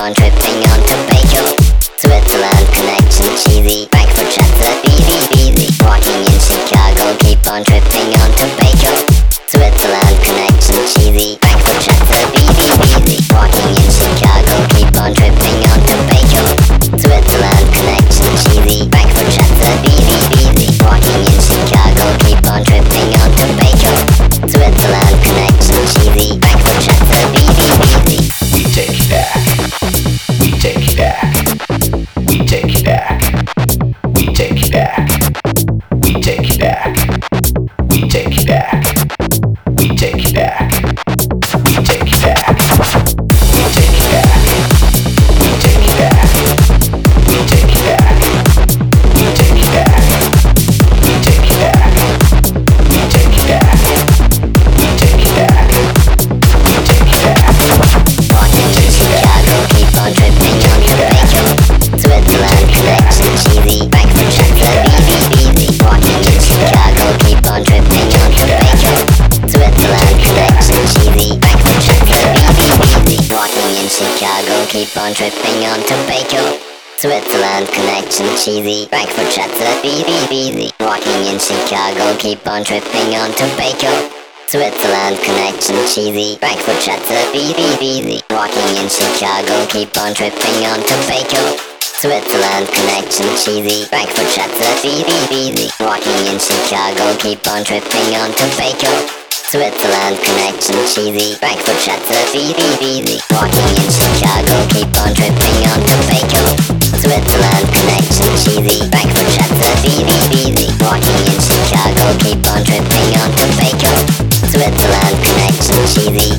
on tripping. Yeah. Chicago, keep on tripping on Tobago. Switzerland connection cheesy. Frankfurt Chancellor easy easy. Walking in Chicago, keep on tripping on Tobago. Switzerland connection cheesy. Frankfurt Chancellor easy easy. Walking in Chicago, keep on tripping on Tobago. Switzerland connection cheesy. Frankfurt Chancellor easy easy. Walking in Chicago, keep on tripping on Tobago. Switzerland connection cheesy. Frankfurt Chancellor easy easy. Walking in Chicago, keep on tripping on Tobago. Switzerland connection cheesy. Frankfurt Chancellor easy easy. Walking in Chicago, keep on tripping on Tobago. Switzerland connection cheesy.